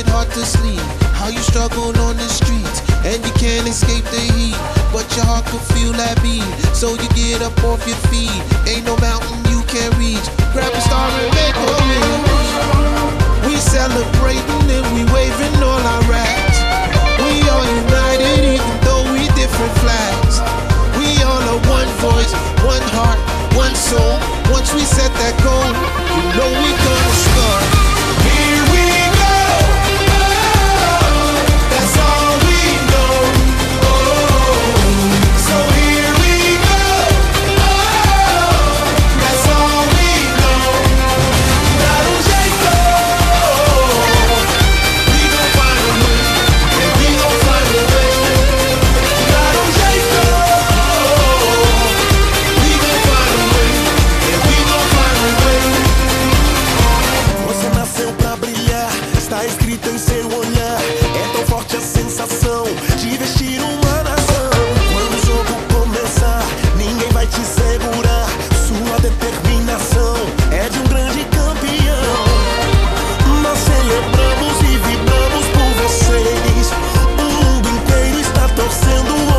it hard to sleep. How you struggle on the streets and you can't escape the heat. But your heart can feel that beat, so you get up off your feet. Ain't no mountain you can't reach. Grab a star and make a wish. We celebrate está escrita em seu olhar. É tão forte a sensação de vestir uma nação. Quando o jogo começar, ninguém vai te segurar. Sua determinação é de um grande campeão. Nós celebramos e vibramos por vocês. O mundo inteiro está torcendo.